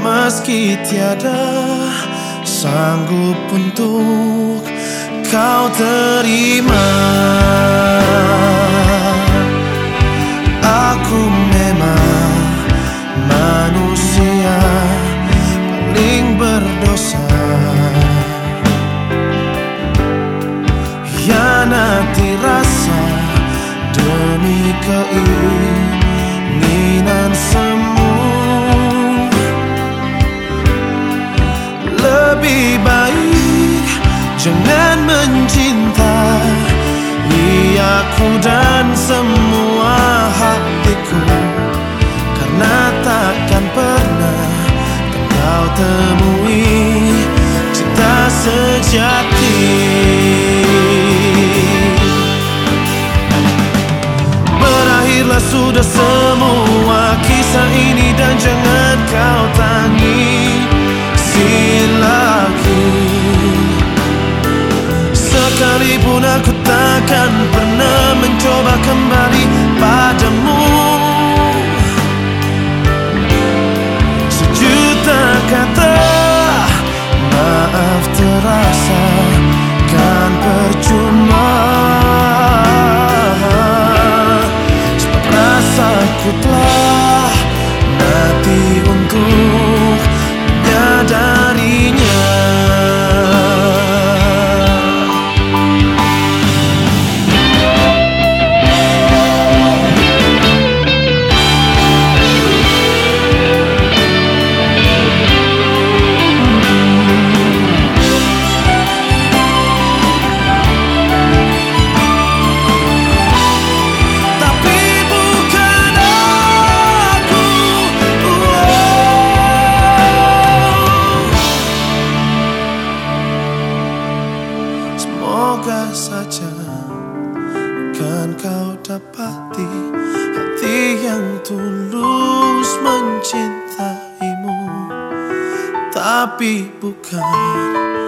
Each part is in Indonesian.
Meski tiada sanggup untuk kau terima. Aku memang manusia paling berdosa. Hianati rasa demi keinginan semu jangan mencintai Aku dan semua hatiku. Karena Sekalipun aku takkan pernah mencoba. Kembali kau dapati Hati yang tulus mencintaimu. Tapi bukan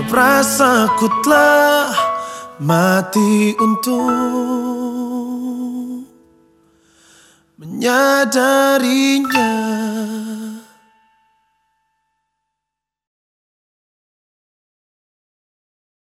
Sebab rasaku telah mati untuk menyadarinya